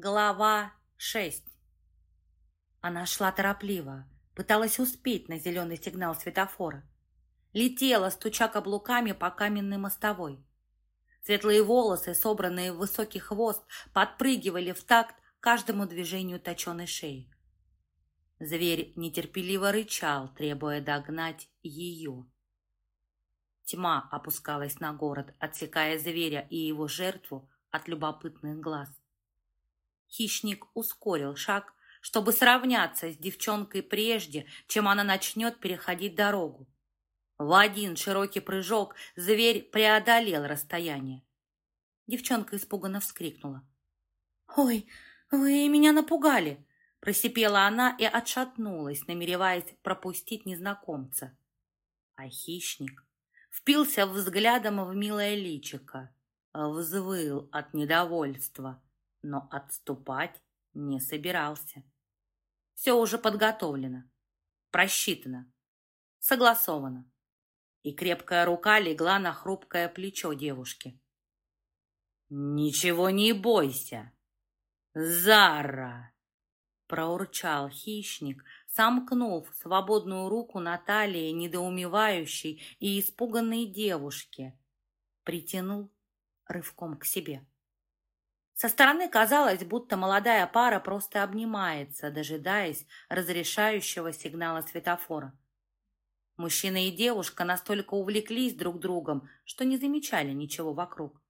Глава шесть. Она шла торопливо, пыталась успеть на зеленый сигнал светофора. Летела, стуча каблуками по каменной мостовой. Светлые волосы, собранные в высокий хвост, подпрыгивали в такт каждому движению точеной шеи. Зверь нетерпеливо рычал, требуя догнать ее. Тьма опускалась на город, отсекая зверя и его жертву от любопытных глаз. Хищник ускорил шаг, чтобы сравняться с девчонкой прежде, чем она начнет переходить дорогу. В один широкий прыжок зверь преодолел расстояние. Девчонка испуганно вскрикнула. «Ой, вы меня напугали!» Просипела она и отшатнулась, намереваясь пропустить незнакомца. А хищник впился взглядом в милое личико, взвыл от недовольства но отступать не собирался. Все уже подготовлено, просчитано, согласовано. И крепкая рука легла на хрупкое плечо девушки. «Ничего не бойся, Зара!» Проурчал хищник, сомкнув свободную руку на талии недоумевающей и испуганной девушки. Притянул рывком к себе. Со стороны казалось, будто молодая пара просто обнимается, дожидаясь разрешающего сигнала светофора. Мужчина и девушка настолько увлеклись друг другом, что не замечали ничего вокруг.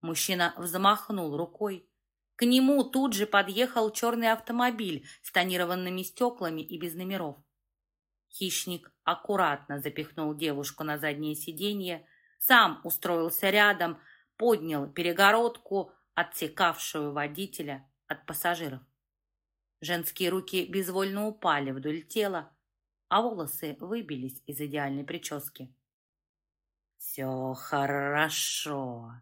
Мужчина взмахнул рукой. К нему тут же подъехал черный автомобиль с тонированными стеклами и без номеров. Хищник аккуратно запихнул девушку на заднее сиденье, сам устроился рядом, поднял перегородку, отсекавшую водителя от пассажиров. Женские руки безвольно упали вдоль тела, а волосы выбились из идеальной прически. «Все хорошо,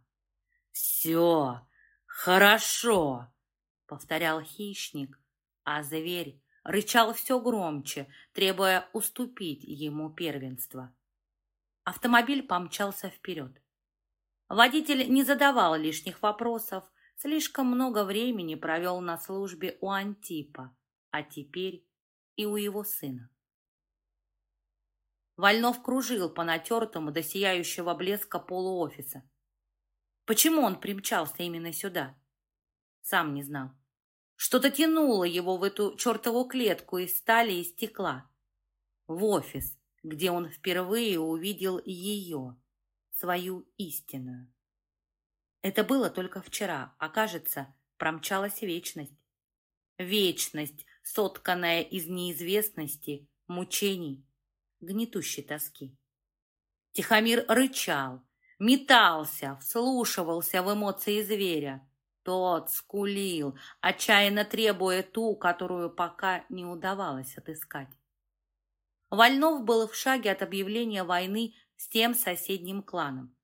все хорошо», — повторял хищник, а зверь рычал все громче, требуя уступить ему первенство. Автомобиль помчался вперед. Водитель не задавал лишних вопросов, слишком много времени провел на службе у Антипа, а теперь и у его сына. Вольнов кружил по натертому до сияющего блеска полу офиса. Почему он примчался именно сюда? Сам не знал. Что-то тянуло его в эту чертову клетку из стали и стекла. В офис, где он впервые увидел ее свою истинную. Это было только вчера, а кажется, промчалась вечность. Вечность, сотканная из неизвестности, мучений, гнетущей тоски. Тихомир рычал, метался, вслушивался в эмоции зверя. Тот скулил, отчаянно требуя ту, которую пока не удавалось отыскать. Вольнов был в шаге от объявления войны с тем соседним кланом.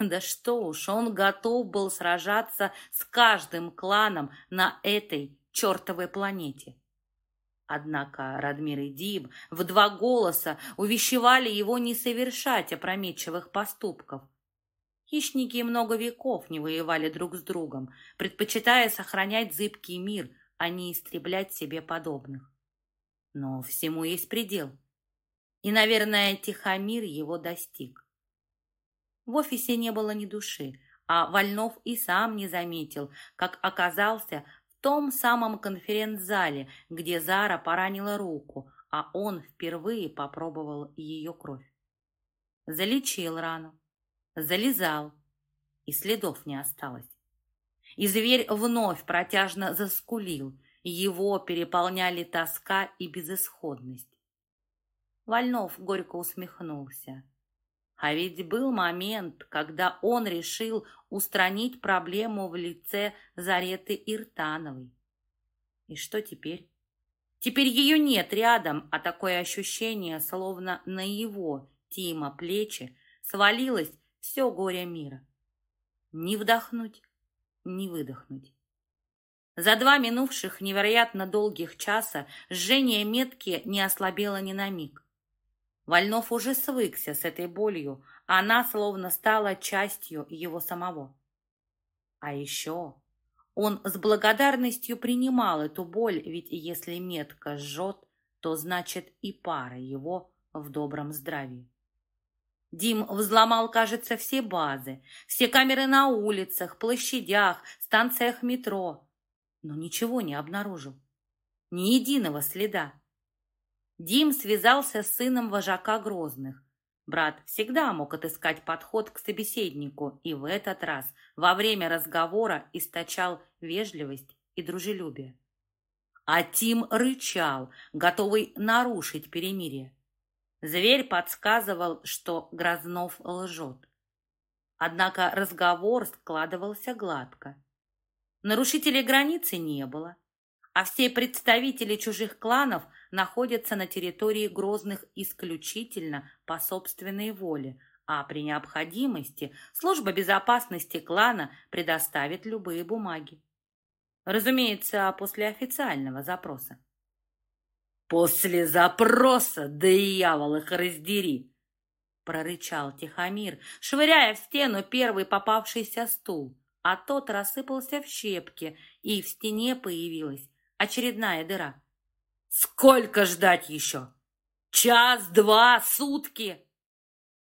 Да что уж, он готов был сражаться с каждым кланом на этой чертовой планете. Однако Радмир и Диб в два голоса увещевали его не совершать опрометчивых поступков. Хищники много веков не воевали друг с другом, предпочитая сохранять зыбкий мир, а не истреблять себе подобных. Но всему есть предел. И, наверное, Тихомир его достиг. В офисе не было ни души, а Вольнов и сам не заметил, как оказался в том самом конференц-зале, где Зара поранила руку, а он впервые попробовал ее кровь. Залечил рану, залезал, и следов не осталось. И зверь вновь протяжно заскулил, его переполняли тоска и безысходность. Вольнов горько усмехнулся. А ведь был момент, когда он решил устранить проблему в лице Зареты Иртановой. И что теперь? Теперь ее нет рядом, а такое ощущение, словно на его, Тима, плечи свалилось все горе мира. Не вдохнуть, не выдохнуть. За два минувших невероятно долгих часа жжение метки не ослабело ни на миг. Вольнов уже свыкся с этой болью, она словно стала частью его самого. А еще Он с благодарностью принимал эту боль, ведь если метка жжет, то значит и пара его в добром здравии. Дим взломал, кажется, все базы, все камеры на улицах, площадях, станциях метро, но ничего не обнаружил. Ни единого следа. Дим связался с сыном вожака Грозных. Брат всегда мог отыскать подход к собеседнику и в этот раз во время разговора источал вежливость и дружелюбие. А Тим рычал, готовый нарушить перемирие. Зверь подсказывал, что Грознов лжет. Однако разговор складывался гладко. Нарушителей границы не было, а все представители чужих кланов находятся на территории Грозных исключительно по собственной воле, а при необходимости служба безопасности клана предоставит любые бумаги. Разумеется, после официального запроса. «После запроса, дьявол их раздери!» прорычал Тихомир, швыряя в стену первый попавшийся стул, а тот рассыпался в щепки, и в стене появилась очередная дыра. «Сколько ждать еще? Час, два, сутки?»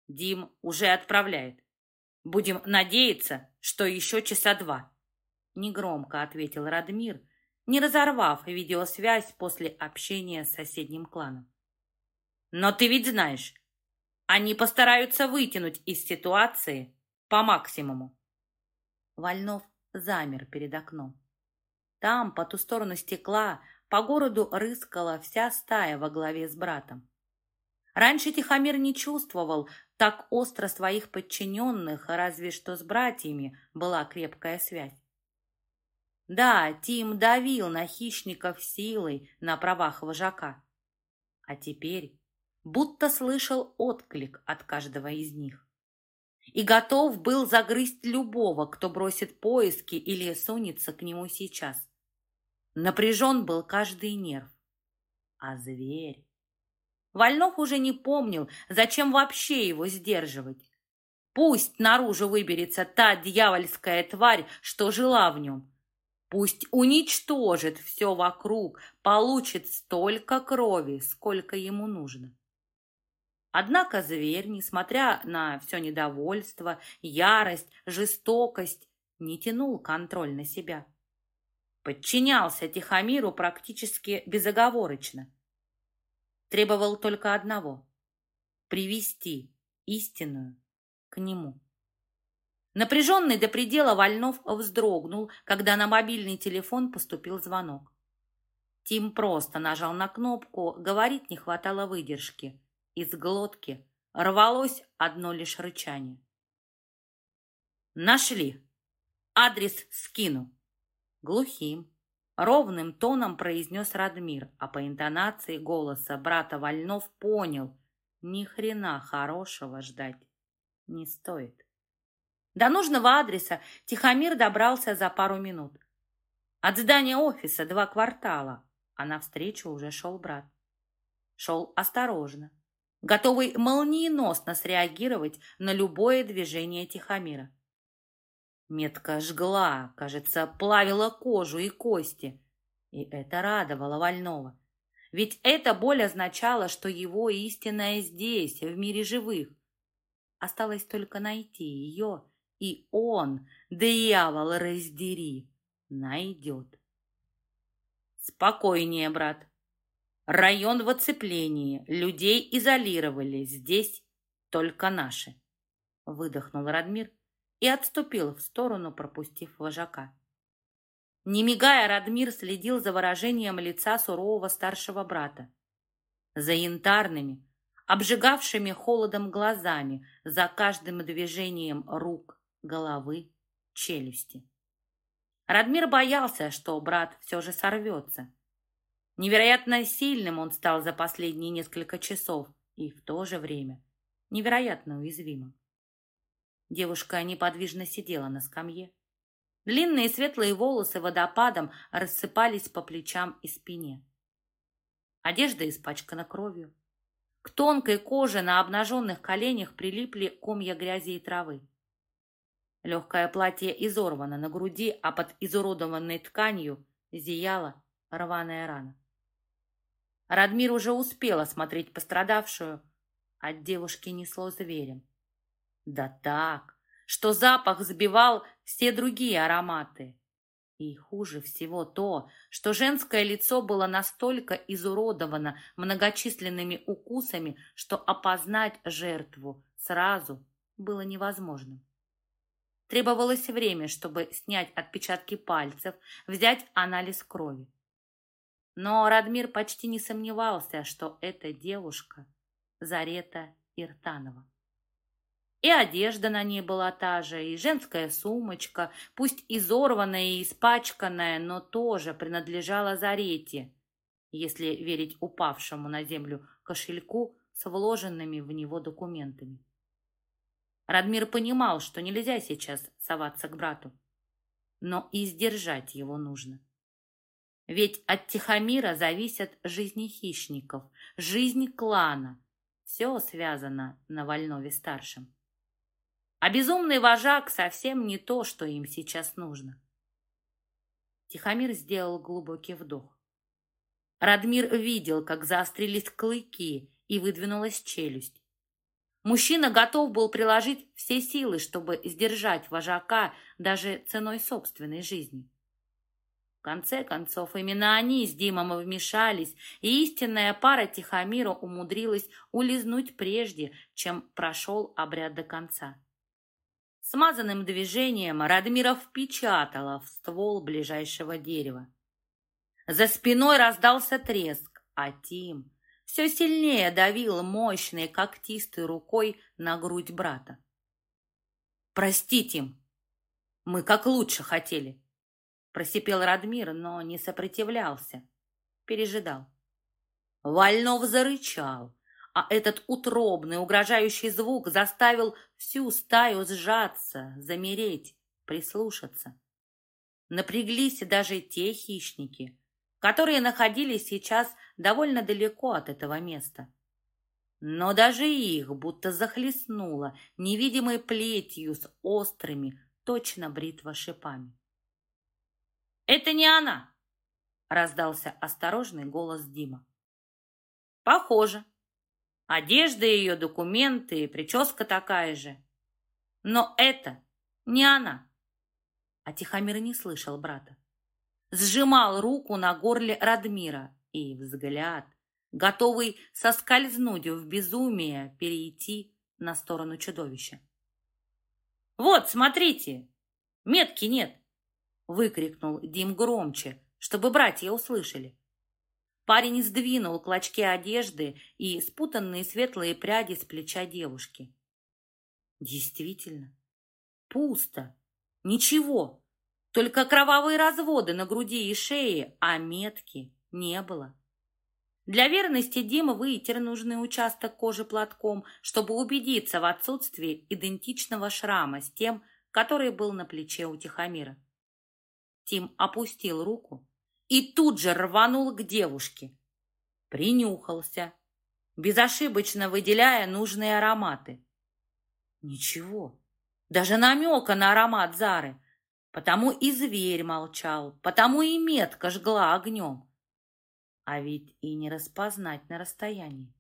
Дим уже отправляет. Будем надеяться, что еще часа два. Негромко ответил Радмир, не разорвав видеосвязь после общения с соседним кланом. Но ты ведь знаешь, они постараются вытянуть из ситуации по максимуму. Вольнов замер перед окном. Там, по ту сторону стекла, по городу рыскала вся стая во главе с братом. Раньше Тихомир не чувствовал так остро своих подчиненных, разве что с братьями была крепкая связь. Да, Тим давил на хищников силой на правах вожака. А теперь будто слышал отклик от каждого из них. И готов был загрызть любого, кто бросит поиски или сунется к нему сейчас. Напряжен был каждый нерв. А зверь... Вольнов уже не помнил, зачем вообще его сдерживать. Пусть наружу выберется та дьявольская тварь, что жила в нем, Пусть уничтожит все вокруг, получит столько крови, сколько ему нужно. Однако зверь, несмотря на все недовольство, ярость, жестокость, не тянул контроль на себя. Подчинялся Тихомиру практически безоговорочно. Требовал только одного — привести истинную к нему. Напряженный до предела Вольнов вздрогнул, когда на мобильный телефон поступил звонок. Тим просто нажал на кнопку, говорить не хватало выдержки. Из глотки рвалось одно лишь рычание. «Нашли. Адрес скину». Глухим, ровным тоном произнес Радмир, а по интонации голоса брата Вольнов понял, ни хрена хорошего ждать не стоит. До нужного адреса Тихомир добрался за пару минут. От здания офиса два квартала, а навстречу уже шел брат. Шел осторожно, готовый молниеносно среагировать на любое движение Тихомира. Метка жгла, кажется, плавила кожу и кости, и это радовало Вольного. Ведь эта боль означала, что его истинная здесь, в мире живых. Осталось только найти ее и он, дьявол раздери, найдет. Спокойнее, брат. Район в оцеплении, людей изолировали, здесь только наши. Выдохнул Радмир и отступил в сторону, пропустив вожака. Не мигая, Радмир следил за выражением лица сурового старшего брата. За янтарными, обжигавшими холодом глазами, за каждым движением рук, головы, челюсти. Радмир боялся, что брат все же сорвется. Невероятно сильным он стал за последние несколько часов и в то же время невероятно уязвимым. Девушка неподвижно сидела на скамье. Длинные светлые волосы водопадом рассыпались по плечам и спине. Одежда испачкана кровью. К тонкой коже на обнаженных коленях прилипли комья грязи и травы. Легкое платье изорвано на груди, а под изуродованной тканью зияла рваная рана. Радмир уже успел осмотреть пострадавшую. От девушки несло зверем. Да так, что запах сбивал все другие ароматы. И хуже всего то, что женское лицо было настолько изуродовано многочисленными укусами, что опознать жертву сразу было невозможным. Требовалось время, чтобы снять отпечатки пальцев, взять анализ крови. Но Радмир почти не сомневался, что эта девушка Зарета Иртанова. И одежда на ней была та же, и женская сумочка, пусть изорванная и испачканная, но тоже принадлежала Зарете, если верить упавшему на землю кошельку с вложенными в него документами. Радмир понимал, что нельзя сейчас соваться к брату, но и сдержать его нужно. Ведь от Тихомира зависят жизни хищников, жизнь клана. Все связано на Вольнове-старшем. А безумный вожак совсем не то, что им сейчас нужно. Тихомир сделал глубокий вдох. Радмир видел, как заострились клыки и выдвинулась челюсть. Мужчина готов был приложить все силы, чтобы сдержать вожака даже ценой собственной жизни. В конце концов, именно они с Димом вмешались, и истинная пара Тихомира умудрилась улизнуть прежде, чем прошел обряд до конца. Смазанным движением Радмира впечатала в ствол ближайшего дерева. За спиной раздался треск, а Тим все сильнее давил мощной когтистой рукой на грудь брата. «Прости, Тим, мы как лучше хотели», — просипел Радмир, но не сопротивлялся, пережидал. Вольнов зарычал, а этот утробный, угрожающий звук заставил всю стаю сжаться, замереть, прислушаться. Напряглись даже те хищники, которые находились сейчас довольно далеко от этого места. Но даже их будто захлестнуло невидимой плетью с острыми, точно бритва шипами. «Это не она!» — раздался осторожный голос Дима. «Похоже», Одежда ее, документы, прическа такая же. Но это не она. А Тихомир не слышал брата. Сжимал руку на горле Радмира и взгляд, готовый соскользнуть в безумие, перейти на сторону чудовища. «Вот, смотрите! Метки нет!» выкрикнул Дим громче, чтобы братья услышали. Парень сдвинул клочки одежды и спутанные светлые пряди с плеча девушки. Действительно, пусто, ничего, только кровавые разводы на груди и шее, а метки не было. Для верности Дима вытер нужный участок кожи платком, чтобы убедиться в отсутствии идентичного шрама с тем, который был на плече у Тихомира. Тим опустил руку, и тут же рванул к девушке. Принюхался, безошибочно выделяя нужные ароматы. Ничего, даже намека на аромат Зары, потому и зверь молчал, потому и метка жгла огнем. А ведь и не распознать на расстоянии.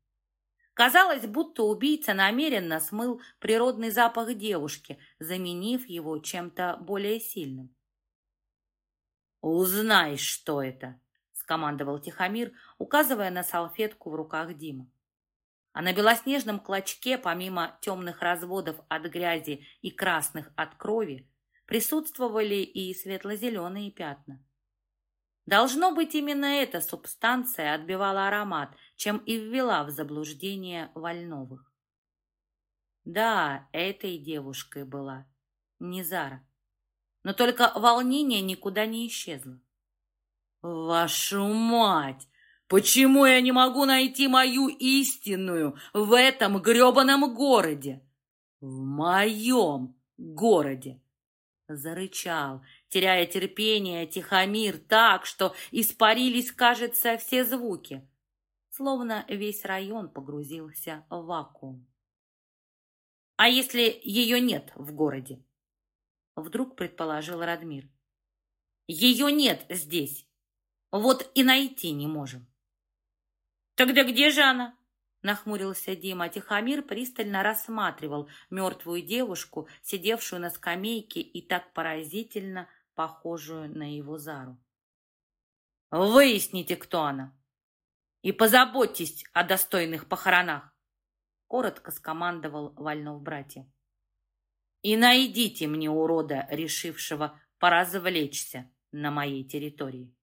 Казалось, будто убийца намеренно смыл природный запах девушки, заменив его чем-то более сильным. «Узнай, что это!» — скомандовал Тихомир, указывая на салфетку в руках Димы. А на белоснежном клочке, помимо темных разводов от грязи и красных от крови, присутствовали и светло-зеленые пятна. Должно быть, именно эта субстанция отбивала аромат, чем и ввела в заблуждение Вольновых. Да, этой девушкой была не Зара но только волнение никуда не исчезло. «Вашу мать! Почему я не могу найти мою истинную в этом гребаном городе? В моем городе!» Зарычал, теряя терпение, Тихомир так, что испарились, кажется, все звуки, словно весь район погрузился в вакуум. «А если ее нет в городе?» Вдруг предположил Радмир. Ее нет здесь. Вот и найти не можем. Тогда где же она? Нахмурился Дима. Тихомир пристально рассматривал мертвую девушку, сидевшую на скамейке и так поразительно похожую на его Зару. «Выясните, кто она, и позаботьтесь о достойных похоронах!» Коротко скомандовал Вольнов братья. «И найдите мне урода, решившего поразвлечься на моей территории!»